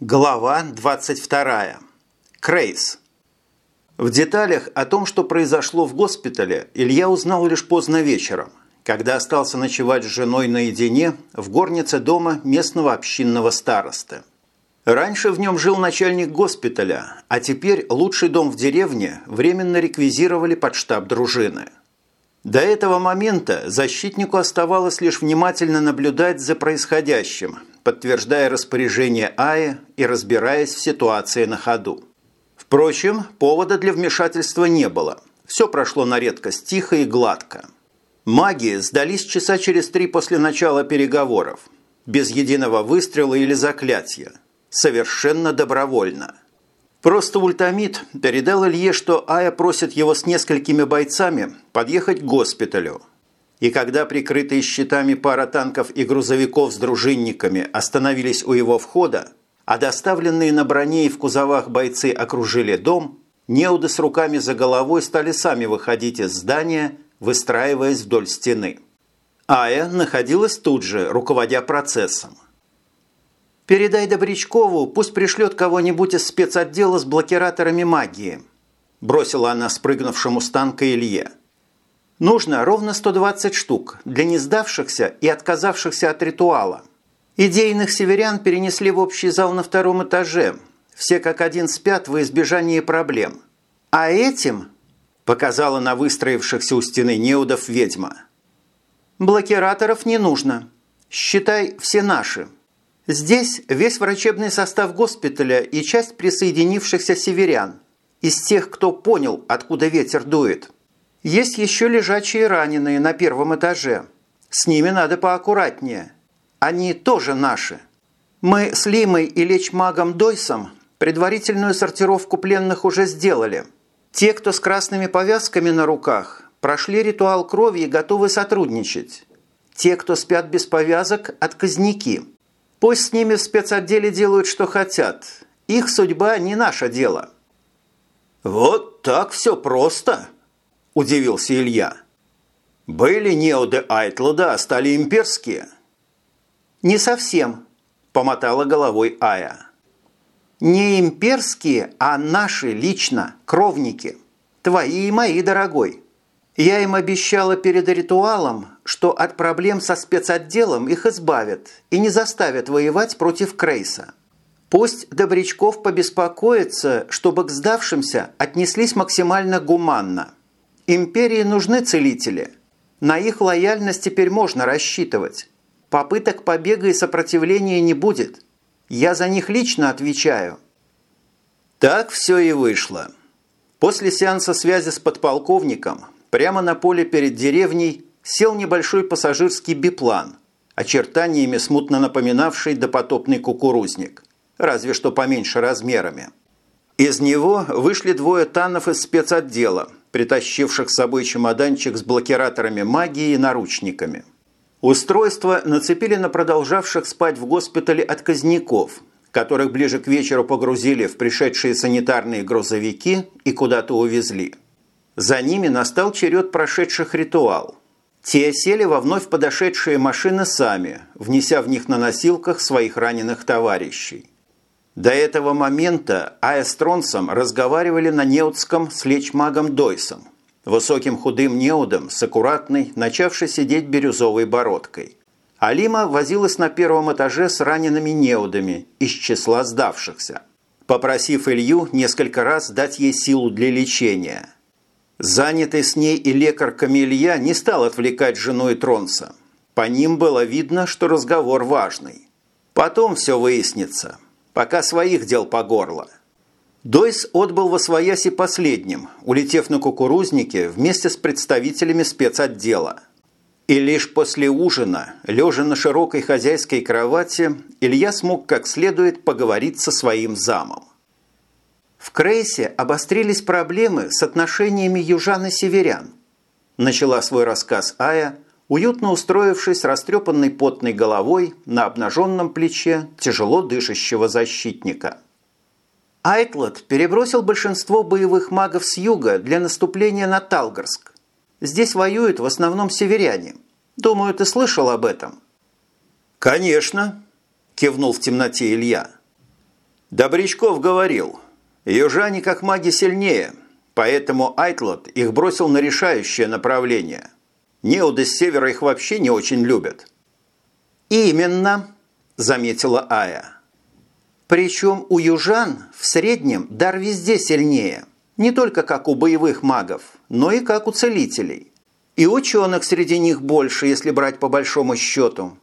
Глава 22. Крейс. В деталях о том, что произошло в госпитале, Илья узнал лишь поздно вечером, когда остался ночевать с женой наедине в горнице дома местного общинного старосты. Раньше в нем жил начальник госпиталя, а теперь лучший дом в деревне временно реквизировали под штаб дружины. До этого момента защитнику оставалось лишь внимательно наблюдать за происходящим, подтверждая распоряжение Аи и разбираясь в ситуации на ходу. Впрочем, повода для вмешательства не было. Все прошло на редкость тихо и гладко. Маги сдались часа через три после начала переговоров. Без единого выстрела или заклятия. Совершенно добровольно. Просто ультамид передал Илье, что Ая просит его с несколькими бойцами подъехать к госпиталю – и когда прикрытые щитами пара танков и грузовиков с дружинниками остановились у его входа, а доставленные на броне и в кузовах бойцы окружили дом, неуды с руками за головой стали сами выходить из здания, выстраиваясь вдоль стены. Ая находилась тут же, руководя процессом. «Передай Добрячкову, пусть пришлет кого-нибудь из спецотдела с блокираторами магии», бросила она спрыгнувшему с танка Илье. Нужно ровно 120 штук для не сдавшихся и отказавшихся от ритуала. Идейных северян перенесли в общий зал на втором этаже. Все как один спят во избежание проблем. А этим, показала на выстроившихся у стены неудов ведьма, блокираторов не нужно. Считай, все наши. Здесь весь врачебный состав госпиталя и часть присоединившихся северян. Из тех, кто понял, откуда ветер дует – есть еще лежачие раненые на первом этаже. С ними надо поаккуратнее. Они тоже наши. Мы с Лимой и лечмагом Дойсом предварительную сортировку пленных уже сделали. Те, кто с красными повязками на руках, прошли ритуал крови и готовы сотрудничать. Те, кто спят без повязок – отказники. Пусть с ними в спецотделе делают, что хотят. Их судьба не наше дело. «Вот так все просто!» – удивился Илья. «Были неоды Айтлада, а стали имперские?» «Не совсем», – помотала головой Ая. «Не имперские, а наши лично, кровники. Твои и мои, дорогой. Я им обещала перед ритуалом, что от проблем со спецотделом их избавят и не заставят воевать против Крейса. Пусть Добрячков побеспокоится, чтобы к сдавшимся отнеслись максимально гуманно. Империи нужны целители. На их лояльность теперь можно рассчитывать. Попыток побега и сопротивления не будет. Я за них лично отвечаю. Так все и вышло. После сеанса связи с подполковником прямо на поле перед деревней сел небольшой пассажирский биплан, очертаниями смутно напоминавший допотопный кукурузник, разве что поменьше размерами. Из него вышли двое танов из спецотдела – притащивших с собой чемоданчик с блокираторами магии и наручниками. Устройство нацепили на продолжавших спать в госпитале отказников, которых ближе к вечеру погрузили в пришедшие санитарные грузовики и куда-то увезли. За ними настал черед прошедших ритуал. Те сели во вновь подошедшие машины сами, внеся в них на носилках своих раненых товарищей. До этого момента Ая с Тронсом разговаривали на неудском с лечмагом Дойсом, высоким худым неудом с аккуратной, начавшей сидеть бирюзовой бородкой. Алима возилась на первом этаже с ранеными неудами из числа сдавшихся, попросив Илью несколько раз дать ей силу для лечения. Занятый с ней и лекарь Камилья не стал отвлекать жену и Тронса. По ним было видно, что разговор важный. Потом все выяснится – пока своих дел по горло. Дойс отбыл во свояси последним, улетев на кукурузнике вместе с представителями спецотдела. И лишь после ужина, лежа на широкой хозяйской кровати, Илья смог как следует поговорить со своим замом. В Крейсе обострились проблемы с отношениями южан и северян. Начала свой рассказ Ая, уютно устроившись растрепанной потной головой на обнаженном плече тяжело дышащего защитника. Айтлот перебросил большинство боевых магов с юга для наступления на Талгарск. Здесь воюют в основном северяне. Думаю, ты слышал об этом. «Конечно», – кивнул в темноте Илья. Добрячков говорил, южане как маги сильнее, поэтому Айтлот их бросил на решающее направление. Неуды с севера их вообще не очень любят. «Именно», – заметила Ая. «Причем у южан в среднем дар везде сильнее, не только как у боевых магов, но и как у целителей. И ученых среди них больше, если брать по большому счету.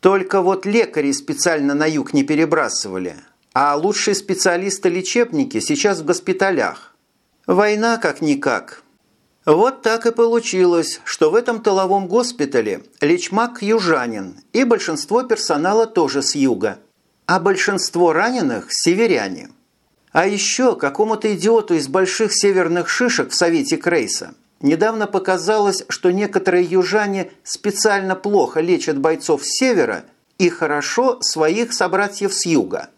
Только вот лекари специально на юг не перебрасывали, а лучшие специалисты-лечебники сейчас в госпиталях. Война как-никак. Вот так и получилось, что в этом тыловом госпитале лечмак южанин, и большинство персонала тоже с юга, а большинство раненых – северяне. А еще какому-то идиоту из больших северных шишек в Совете Крейса – Недавно показалось, что некоторые южане специально плохо лечат бойцов с севера и хорошо своих собратьев с юга.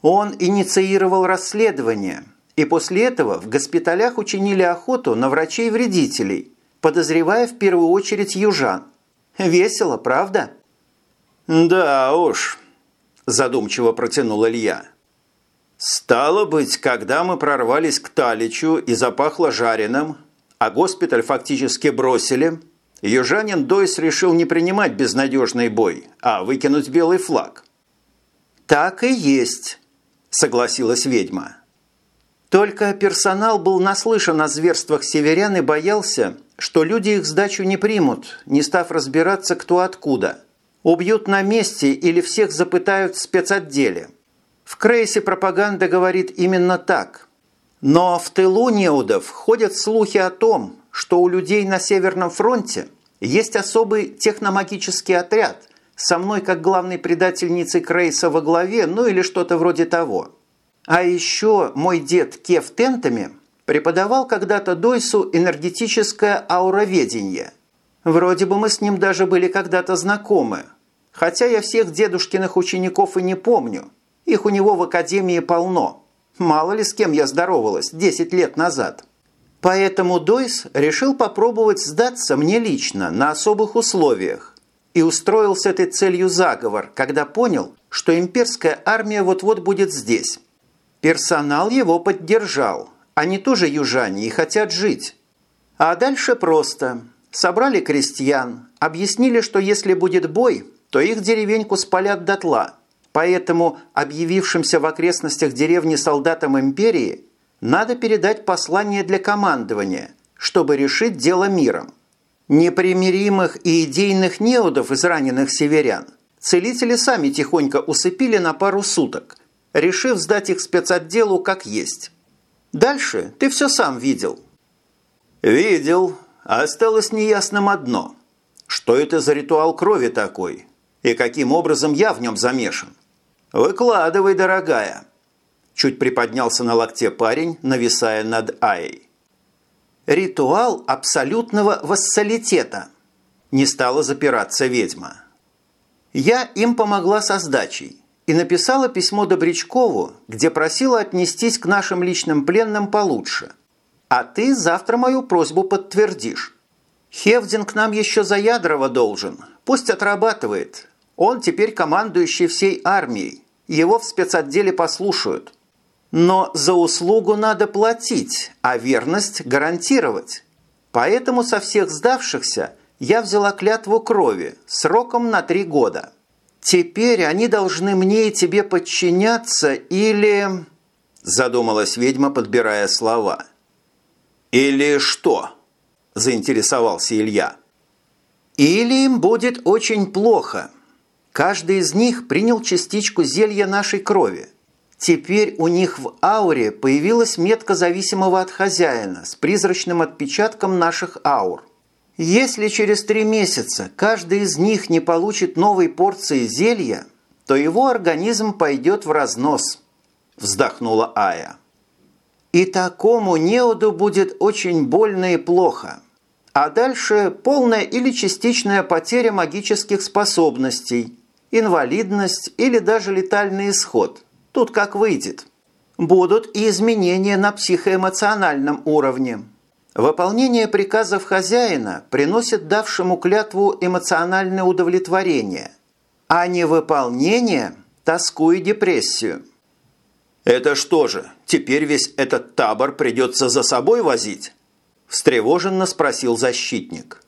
Он инициировал расследование, и после этого в госпиталях учинили охоту на врачей-вредителей, подозревая в первую очередь южан. Весело, правда? «Да уж», – задумчиво протянул Илья. «Стало быть, когда мы прорвались к Таличу и запахло жареным, а госпиталь фактически бросили, южанин Дойс решил не принимать безнадежный бой, а выкинуть белый флаг. «Так и есть», – согласилась ведьма. Только персонал был наслышан о зверствах северян и боялся, что люди их сдачу не примут, не став разбираться кто откуда. Убьют на месте или всех запытают в спецотделе. В Крейсе пропаганда говорит именно так – но в тылу неудов ходят слухи о том, что у людей на Северном фронте есть особый техномагический отряд со мной как главной предательницей Крейса во главе, ну или что-то вроде того. А еще мой дед Кев Тентами преподавал когда-то Дойсу энергетическое ауроведение. Вроде бы мы с ним даже были когда-то знакомы, хотя я всех дедушкиных учеников и не помню. Их у него в академии полно. Мало ли с кем я здоровалась 10 лет назад. Поэтому Дойс решил попробовать сдаться мне лично на особых условиях и устроил с этой целью заговор, когда понял, что имперская армия вот-вот будет здесь. Персонал его поддержал. Они тоже южане и хотят жить. А дальше просто. Собрали крестьян, объяснили, что если будет бой, то их деревеньку спалят дотла – Поэтому объявившимся в окрестностях деревни солдатам империи надо передать послание для командования, чтобы решить дело миром. Непримиримых и идейных неудов из раненых северян целители сами тихонько усыпили на пару суток, решив сдать их спецотделу как есть. Дальше ты все сам видел. Видел. Осталось неясным одно. Что это за ритуал крови такой? И каким образом я в нем замешан? «Выкладывай, дорогая!» Чуть приподнялся на локте парень, нависая над Аей. «Ритуал абсолютного вассалитета!» Не стала запираться ведьма. «Я им помогла со сдачей и написала письмо Добрячкову, где просила отнестись к нашим личным пленным получше. А ты завтра мою просьбу подтвердишь. Хевдинг нам еще за Ядрова должен, пусть отрабатывает. Он теперь командующий всей армией его в спецотделе послушают. Но за услугу надо платить, а верность гарантировать. Поэтому со всех сдавшихся я взяла клятву крови сроком на три года. Теперь они должны мне и тебе подчиняться или...» Задумалась ведьма, подбирая слова. «Или что?» – заинтересовался Илья. «Или им будет очень плохо», Каждый из них принял частичку зелья нашей крови. Теперь у них в ауре появилась метка зависимого от хозяина с призрачным отпечатком наших аур. Если через три месяца каждый из них не получит новой порции зелья, то его организм пойдет в разнос», – вздохнула Ая. «И такому неуду будет очень больно и плохо. А дальше полная или частичная потеря магических способностей – инвалидность или даже летальный исход. Тут как выйдет. Будут и изменения на психоэмоциональном уровне. Выполнение приказов хозяина приносит давшему клятву эмоциональное удовлетворение, а невыполнение – тоску и депрессию. «Это что же, теперь весь этот табор придется за собой возить?» встревоженно спросил защитник.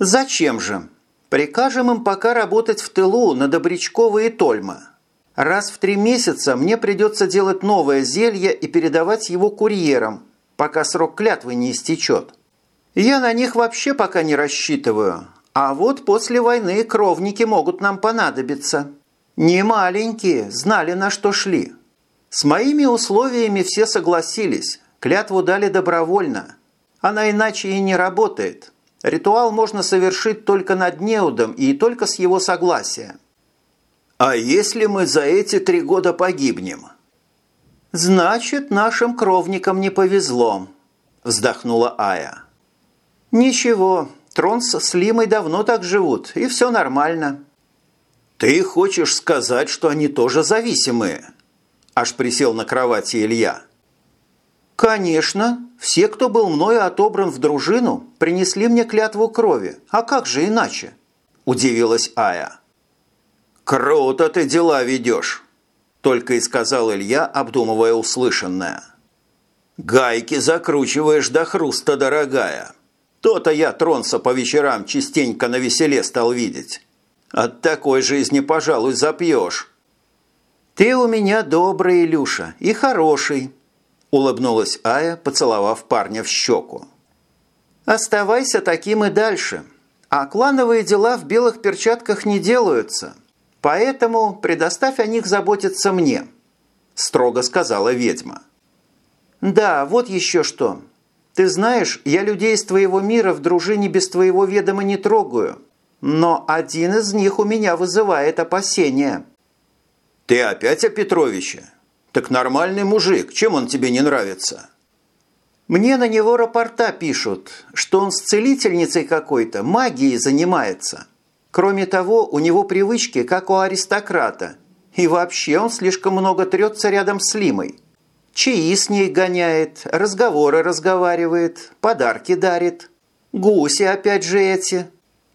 «Зачем же? Прикажем им пока работать в тылу на Добрячкова и Тольма. Раз в три месяца мне придется делать новое зелье и передавать его курьерам, пока срок клятвы не истечет. Я на них вообще пока не рассчитываю, а вот после войны кровники могут нам понадобиться. Не маленькие, знали на что шли. С моими условиями все согласились, клятву дали добровольно. Она иначе и не работает. Ритуал можно совершить только над неудом и только с его согласия. А если мы за эти три года погибнем? Значит, нашим кровникам не повезло, вздохнула Ая. Ничего, Тронс с Лимой давно так живут, и все нормально. Ты хочешь сказать, что они тоже зависимые? Аж присел на кровати Илья. «Конечно. Все, кто был мною отобран в дружину, принесли мне клятву крови. А как же иначе?» – удивилась Ая. «Круто ты дела ведешь!» – только и сказал Илья, обдумывая услышанное. «Гайки закручиваешь до хруста, дорогая. То-то я Тронса по вечерам частенько на веселе стал видеть. От такой жизни, пожалуй, запьешь». «Ты у меня добрый, Илюша, и хороший», – улыбнулась Ая, поцеловав парня в щеку. «Оставайся таким и дальше. А клановые дела в белых перчатках не делаются. Поэтому предоставь о них заботиться мне», – строго сказала ведьма. «Да, вот еще что. Ты знаешь, я людей из твоего мира в дружине без твоего ведома не трогаю, но один из них у меня вызывает опасения». «Ты опять о Петровиче? Так нормальный мужик, чем он тебе не нравится?» «Мне на него рапорта пишут, что он с целительницей какой-то, магией занимается. Кроме того, у него привычки, как у аристократа. И вообще он слишком много трется рядом с Лимой. Чаи с ней гоняет, разговоры разговаривает, подарки дарит. Гуси опять же эти.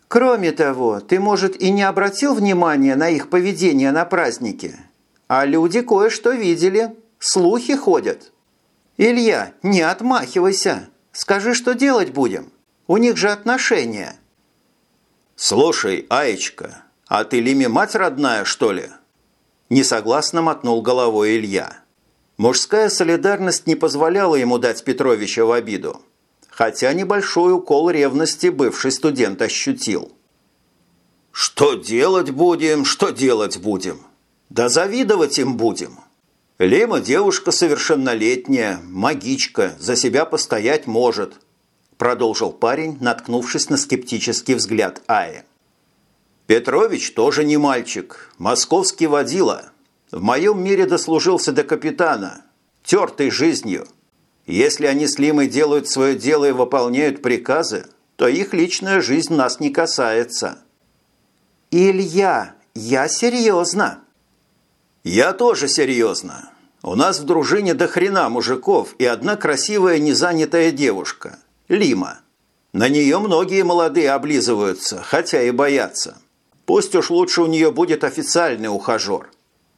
Кроме того, ты, может, и не обратил внимания на их поведение на празднике, а люди кое-что видели, слухи ходят. Илья, не отмахивайся, скажи, что делать будем. У них же отношения. Слушай, Аечка, а ты Лиме мать родная, что ли? Несогласно мотнул головой Илья. Мужская солидарность не позволяла ему дать Петровича в обиду хотя небольшой укол ревности бывший студент ощутил. «Что делать будем, что делать будем? Да завидовать им будем!» Лема девушка совершеннолетняя, магичка, за себя постоять может, продолжил парень, наткнувшись на скептический взгляд Аи. Петрович тоже не мальчик, московский водила. В моем мире дослужился до капитана, тертый жизнью – если они с Лимой делают свое дело и выполняют приказы, то их личная жизнь нас не касается. Илья, я серьезно. Я тоже серьезно. У нас в дружине до хрена мужиков и одна красивая незанятая девушка – Лима. На нее многие молодые облизываются, хотя и боятся. Пусть уж лучше у нее будет официальный ухажер.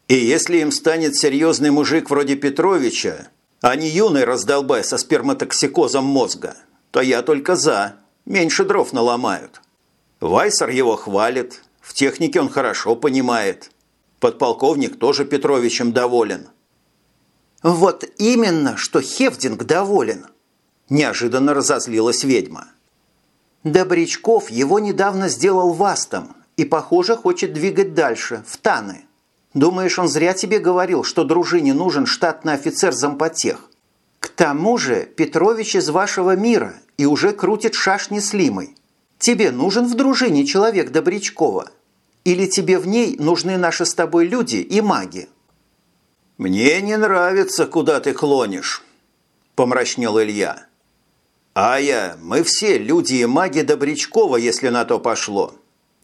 И если им станет серьезный мужик вроде Петровича, а не юный раздолбай со сперматоксикозом мозга, то я только за. Меньше дров наломают. Вайсер его хвалит, в технике он хорошо понимает. Подполковник тоже Петровичем доволен. «Вот именно, что Хевдинг доволен!» Неожиданно разозлилась ведьма. Добрячков его недавно сделал вастом и, похоже, хочет двигать дальше, в Таны. Думаешь, он зря тебе говорил, что дружине нужен штатный офицер зампотех? К тому же Петрович из вашего мира и уже крутит шашни с Лимой. Тебе нужен в дружине человек Добрячкова? Или тебе в ней нужны наши с тобой люди и маги?» «Мне не нравится, куда ты клонишь», – помрачнел Илья. «Ая, мы все люди и маги Добрячкова, если на то пошло.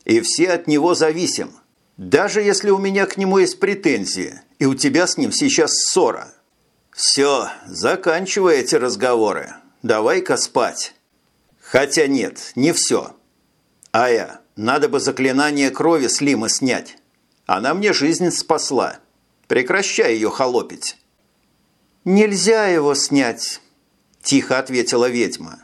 И все от него зависим. Даже если у меня к нему есть претензии, и у тебя с ним сейчас ссора. Все, заканчивай эти разговоры. Давай-ка спать. Хотя нет, не все. Ая, надо бы заклинание крови с Лимы снять. Она мне жизнь спасла. Прекращай ее холопить». «Нельзя его снять», – тихо ответила ведьма.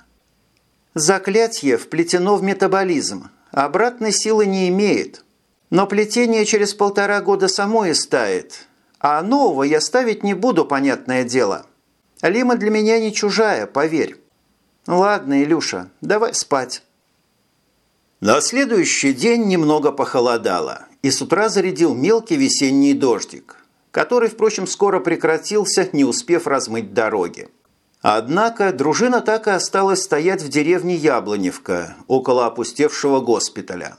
«Заклятие вплетено в метаболизм, обратной силы не имеет. Но плетение через полтора года само и стает, а нового я ставить не буду, понятное дело. Лима для меня не чужая, поверь. Ладно, Илюша, давай спать». На следующий день немного похолодало, и с утра зарядил мелкий весенний дождик который, впрочем, скоро прекратился, не успев размыть дороги. Однако дружина так и осталась стоять в деревне Яблоневка, около опустевшего госпиталя.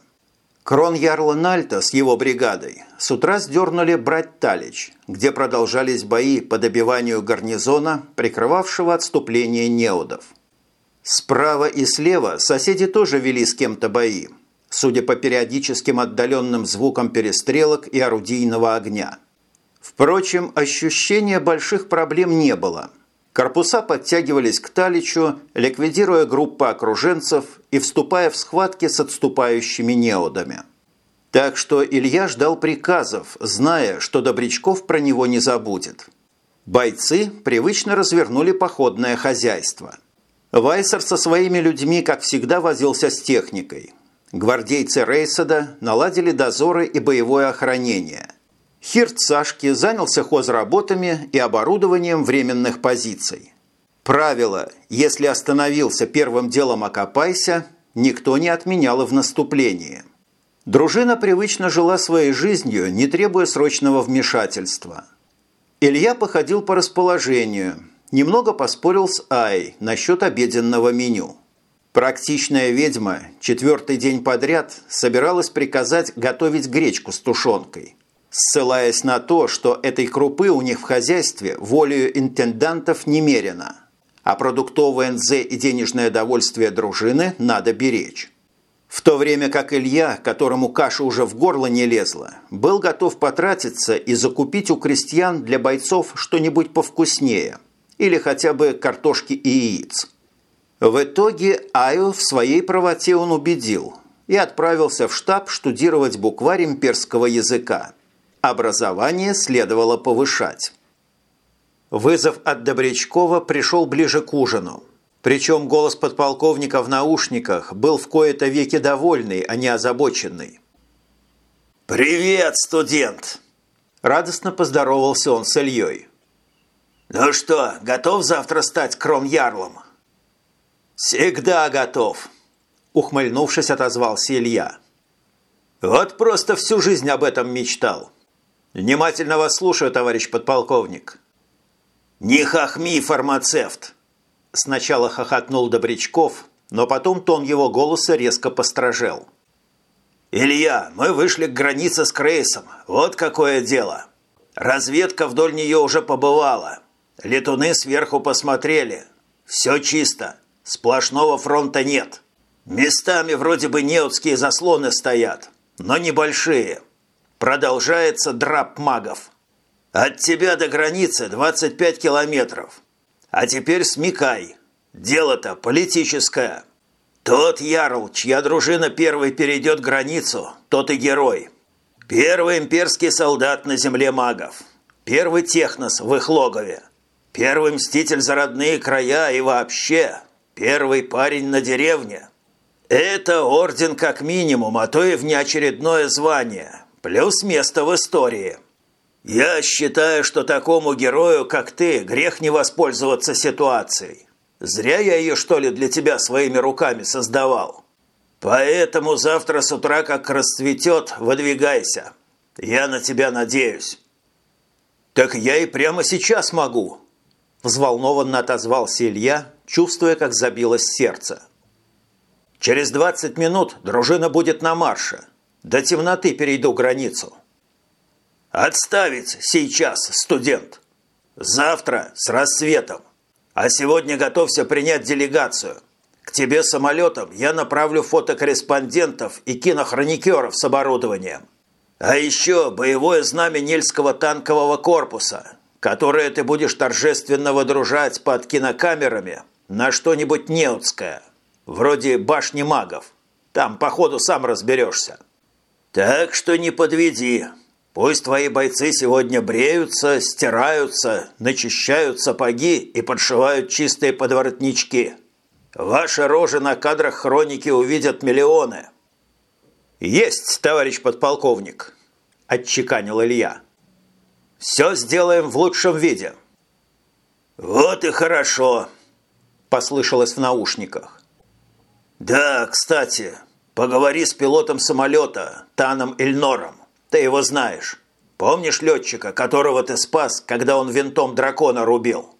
Крон Ярла Нальта с его бригадой с утра сдернули брать Талич, где продолжались бои по добиванию гарнизона, прикрывавшего отступление неудов. Справа и слева соседи тоже вели с кем-то бои, судя по периодическим отдаленным звукам перестрелок и орудийного огня – Впрочем, ощущения больших проблем не было. Корпуса подтягивались к Таличу, ликвидируя группы окруженцев и вступая в схватки с отступающими неодами. Так что Илья ждал приказов, зная, что Добрячков про него не забудет. Бойцы привычно развернули походное хозяйство. Вайсер со своими людьми, как всегда, возился с техникой. Гвардейцы Рейсада наладили дозоры и боевое охранение – Хирт Сашки занялся хозработами и оборудованием временных позиций. Правило «если остановился, первым делом окопайся» никто не отменял в наступлении. Дружина привычно жила своей жизнью, не требуя срочного вмешательства. Илья походил по расположению, немного поспорил с Ай насчет обеденного меню. Практичная ведьма четвертый день подряд собиралась приказать готовить гречку с тушенкой – ссылаясь на то, что этой крупы у них в хозяйстве волею интендантов немерено, а продуктовое НЗ и денежное довольствие дружины надо беречь. В то время как Илья, которому каша уже в горло не лезла, был готов потратиться и закупить у крестьян для бойцов что-нибудь повкуснее или хотя бы картошки и яиц. В итоге Аю в своей правоте он убедил и отправился в штаб штудировать букварь имперского языка – Образование следовало повышать. Вызов от Добрячкова пришел ближе к ужину. Причем голос подполковника в наушниках был в кои-то веки довольный, а не озабоченный. «Привет, студент!» Радостно поздоровался он с Ильей. «Ну что, готов завтра стать кром-ярлом?» «Всегда готов!» Ухмыльнувшись, отозвался Илья. «Вот просто всю жизнь об этом мечтал. «Внимательно вас слушаю, товарищ подполковник». «Не хохми, фармацевт!» Сначала хохотнул Добрячков, но потом тон его голоса резко постражел. «Илья, мы вышли к границе с Крейсом. Вот какое дело. Разведка вдоль нее уже побывала. Летуны сверху посмотрели. Все чисто. Сплошного фронта нет. Местами вроде бы неотские заслоны стоят, но небольшие. Продолжается драп магов. От тебя до границы 25 километров. А теперь смекай. Дело-то политическое. Тот ярл, чья дружина первой перейдет границу, тот и герой. Первый имперский солдат на земле магов. Первый технос в их логове. Первый мститель за родные края и вообще. Первый парень на деревне. Это орден как минимум, а то и внеочередное звание. Плюс место в истории. Я считаю, что такому герою, как ты, грех не воспользоваться ситуацией. Зря я ее, что ли, для тебя своими руками создавал. Поэтому завтра с утра, как расцветет, выдвигайся. Я на тебя надеюсь». «Так я и прямо сейчас могу», – взволнованно отозвался Илья, чувствуя, как забилось сердце. «Через 20 минут дружина будет на марше. До темноты перейду границу. Отставить сейчас, студент. Завтра с рассветом. А сегодня готовься принять делегацию. К тебе самолетом я направлю фотокорреспондентов и кинохроникеров с оборудованием. А еще боевое знамя Нельского танкового корпуса, которое ты будешь торжественно водружать под кинокамерами на что-нибудь неотское, вроде башни магов. Там, походу, сам разберешься. Так что не подведи. Пусть твои бойцы сегодня бреются, стираются, начищают сапоги и подшивают чистые подворотнички. Ваши рожи на кадрах хроники увидят миллионы». «Есть, товарищ подполковник», – отчеканил Илья. «Все сделаем в лучшем виде». «Вот и хорошо», – послышалось в наушниках. «Да, кстати, поговори с пилотом самолета, Таном Ильнором. Ты его знаешь. Помнишь летчика, которого ты спас, когда он винтом дракона рубил?»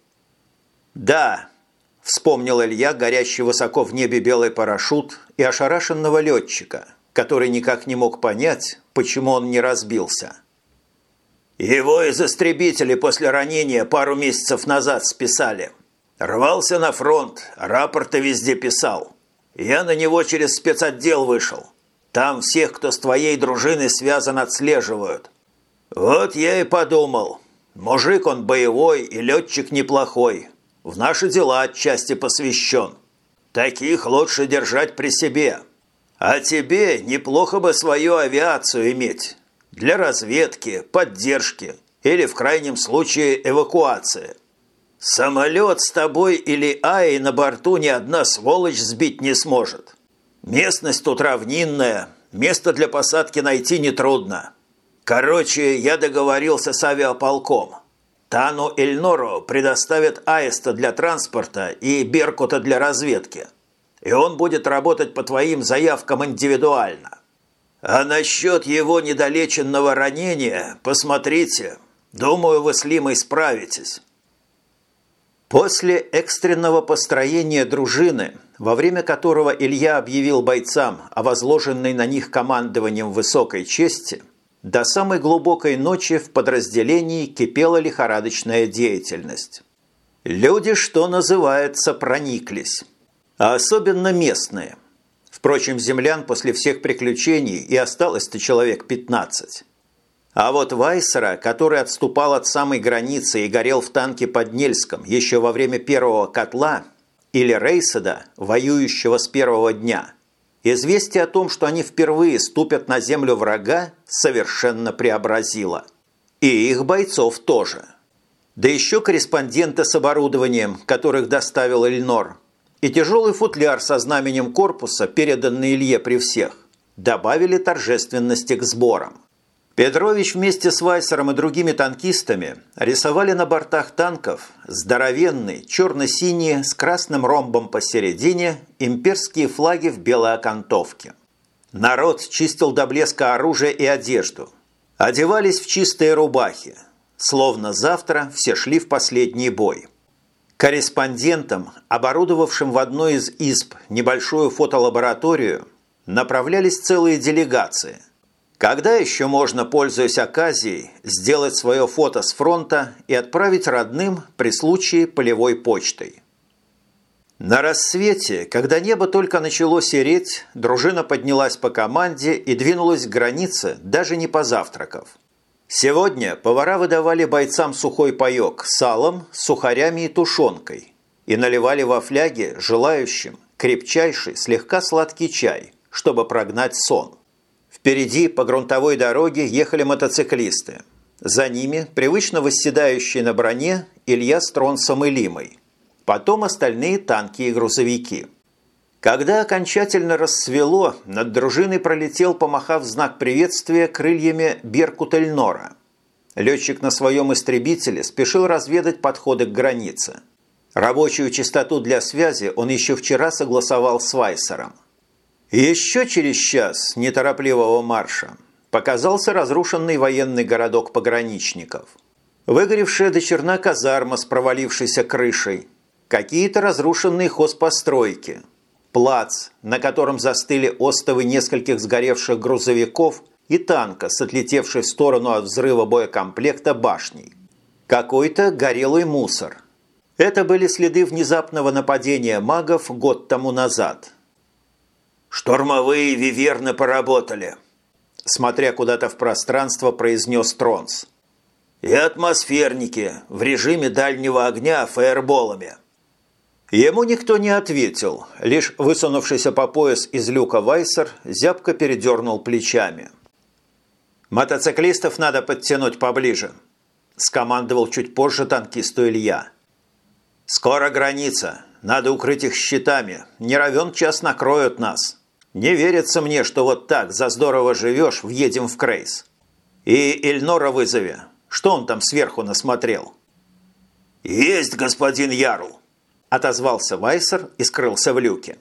«Да», – вспомнил Илья горящий высоко в небе белый парашют и ошарашенного летчика, который никак не мог понять, почему он не разбился. Его из истребителей после ранения пару месяцев назад списали. Рвался на фронт, рапорты везде писал. Я на него через спецотдел вышел. Там всех, кто с твоей дружиной связан, отслеживают. Вот я и подумал. Мужик он боевой и летчик неплохой. В наши дела отчасти посвящен. Таких лучше держать при себе. А тебе неплохо бы свою авиацию иметь. Для разведки, поддержки или, в крайнем случае, эвакуации. Самолет с тобой или Аей на борту ни одна сволочь сбить не сможет. Местность тут равнинная, место для посадки найти нетрудно. Короче, я договорился с авиаполком. Тану Эльнору предоставят Аиста для транспорта и Беркута для разведки – и он будет работать по твоим заявкам индивидуально. А насчет его недолеченного ранения, посмотрите. Думаю, вы с Лимой справитесь». После экстренного построения дружины, во время которого Илья объявил бойцам о возложенной на них командованием высокой чести, до самой глубокой ночи в подразделении кипела лихорадочная деятельность. Люди, что называется, прониклись а особенно местные. Впрочем, землян после всех приключений и осталось-то человек 15. А вот Вайсера, который отступал от самой границы и горел в танке под Нельском еще во время первого котла, или Рейседа, воюющего с первого дня, известие о том, что они впервые ступят на землю врага, совершенно преобразило. И их бойцов тоже. Да еще корреспонденты с оборудованием, которых доставил Эльнор – и тяжелый футляр со знаменем корпуса, переданный Илье при всех, добавили торжественности к сборам. Петрович вместе с Вайсером и другими танкистами рисовали на бортах танков здоровенные черно-синие с красным ромбом посередине имперские флаги в белой окантовке. Народ чистил до блеска оружие и одежду. Одевались в чистые рубахи. Словно завтра все шли в последний бой. Корреспондентам, оборудовавшим в одной из изб небольшую фотолабораторию, направлялись целые делегации. Когда еще можно, пользуясь оказией, сделать свое фото с фронта и отправить родным при случае полевой почтой? На рассвете, когда небо только начало сереть, дружина поднялась по команде и двинулась к границе, даже не позавтракав. Сегодня повара выдавали бойцам сухой паек с салом, сухарями и тушенкой и наливали во фляги желающим крепчайший, слегка сладкий чай, чтобы прогнать сон. Впереди по грунтовой дороге ехали мотоциклисты. За ними, привычно восседающие на броне, Илья с Тронсом и Лимой. Потом остальные танки и грузовики – когда окончательно рассвело, над дружиной пролетел, помахав знак приветствия, крыльями Беркут Эльнора. Летчик на своем истребителе спешил разведать подходы к границе. Рабочую частоту для связи он еще вчера согласовал с Вайсером. Еще через час неторопливого марша показался разрушенный военный городок пограничников. Выгоревшая до черна казарма с провалившейся крышей, какие-то разрушенные хозпостройки – плац, на котором застыли остовы нескольких сгоревших грузовиков и танка с отлетевшей в сторону от взрыва боекомплекта башней. Какой-то горелый мусор. Это были следы внезапного нападения магов год тому назад. «Штурмовые виверны поработали», смотря куда-то в пространство, произнес Тронс. «И атмосферники в режиме дальнего огня фаерболами». Ему никто не ответил, лишь высунувшийся по пояс из люка Вайсер зябко передернул плечами. «Мотоциклистов надо подтянуть поближе», – скомандовал чуть позже танкисту Илья. «Скоро граница. Надо укрыть их щитами. Не равен час накроют нас. Не верится мне, что вот так за здорово живешь, въедем в Крейс. И Эльнора вызови. Что он там сверху насмотрел?» «Есть, господин Ярл!» – отозвался Вайсер и скрылся в люке.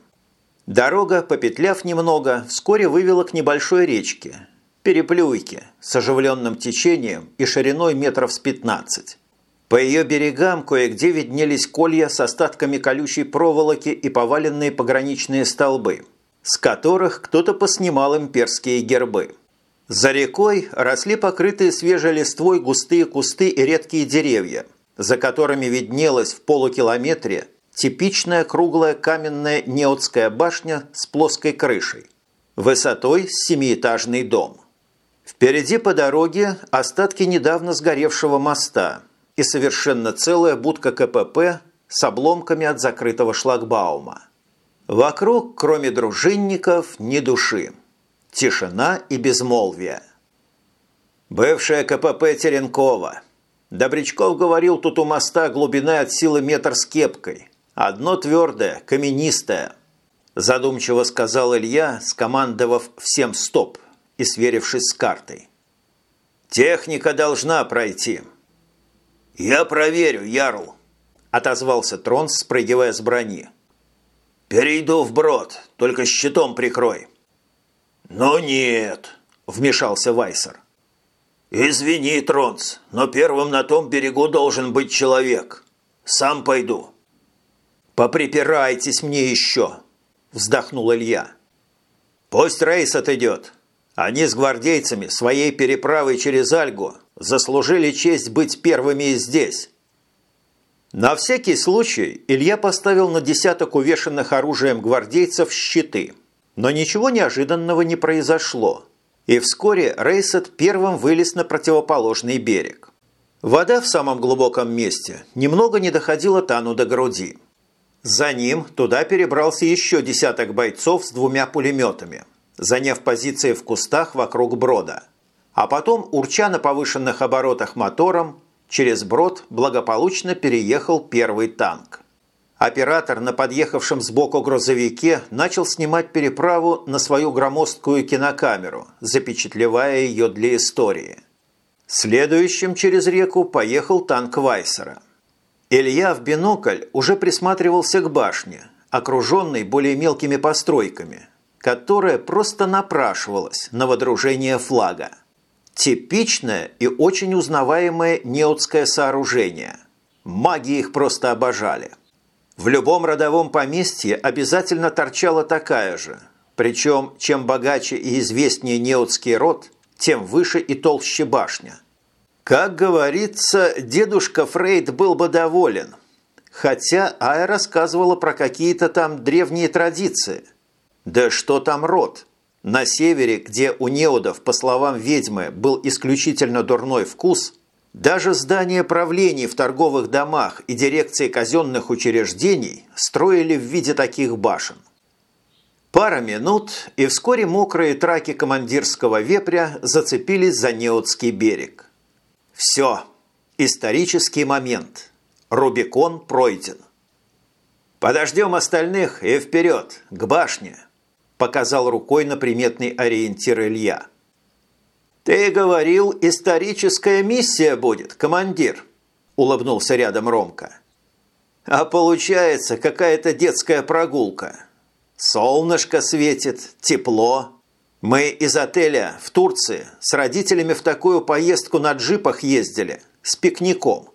Дорога, попетляв немного, вскоре вывела к небольшой речке. Переплюйке, с оживленным течением и шириной метров с 15. По ее берегам кое-где виднелись колья с остатками колючей проволоки и поваленные пограничные столбы, с которых кто-то поснимал имперские гербы. За рекой росли покрытые свежей листвой густые кусты и редкие деревья, за которыми виднелась в полукилометре типичная круглая каменная неотская башня с плоской крышей, высотой семиэтажный дом. Впереди по дороге остатки недавно сгоревшего моста и совершенно целая будка КПП с обломками от закрытого шлагбаума. Вокруг, кроме дружинников, ни души. Тишина и безмолвие. Бывшая КПП Теренкова. Добрячков говорил, тут у моста глубина от силы метр с кепкой. Одно твердое, каменистое. Задумчиво сказал Илья, скомандовав всем «стоп» и сверившись с картой. «Техника должна пройти». «Я проверю, Ярл», – отозвался Трон, спрыгивая с брони. «Перейду в брод, только щитом прикрой». «Но нет», – вмешался Вайсер. «Извини, Тронц, но первым на том берегу должен быть человек. Сам пойду». «Поприпирайтесь мне еще!» – вздохнул Илья. «Пусть рейс отойдет. Они с гвардейцами своей переправой через Альгу заслужили честь быть первыми здесь». На всякий случай Илья поставил на десяток увешанных оружием гвардейцев щиты. Но ничего неожиданного не произошло. И вскоре Рейсет первым вылез на противоположный берег. Вода в самом глубоком месте немного не доходила Тану до груди. За ним туда перебрался еще десяток бойцов с двумя пулеметами, заняв позиции в кустах вокруг брода. А потом, урча на повышенных оборотах мотором, через брод благополучно переехал первый танк. Оператор на подъехавшем сбоку грузовике начал снимать переправу на свою громоздкую кинокамеру, запечатлевая ее для истории. Следующим через реку поехал танк Вайсера – Илья в бинокль уже присматривался к башне, окруженной более мелкими постройками, которая просто напрашивалась на водружение флага. Типичное и очень узнаваемое неотское сооружение. Маги их просто обожали. В любом родовом поместье обязательно торчала такая же. Причем, чем богаче и известнее неотский род, тем выше и толще башня. Как говорится, дедушка Фрейд был бы доволен. Хотя Ая рассказывала про какие-то там древние традиции. Да что там род? На севере, где у неодов, по словам ведьмы, был исключительно дурной вкус, даже здания правлений в торговых домах и дирекции казенных учреждений строили в виде таких башен. Пара минут, и вскоре мокрые траки командирского вепря зацепились за Неотский берег. Все. Исторический момент. Рубикон пройден. «Подождем остальных и вперед, к башне», – показал рукой на приметный ориентир Илья. «Ты говорил, историческая миссия будет, командир», – улыбнулся рядом Ромка. «А получается какая-то детская прогулка. Солнышко светит, тепло, мы из отеля в Турции с родителями в такую поездку на джипах ездили, с пикником.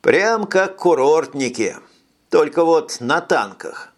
Прям как курортники, только вот на танках.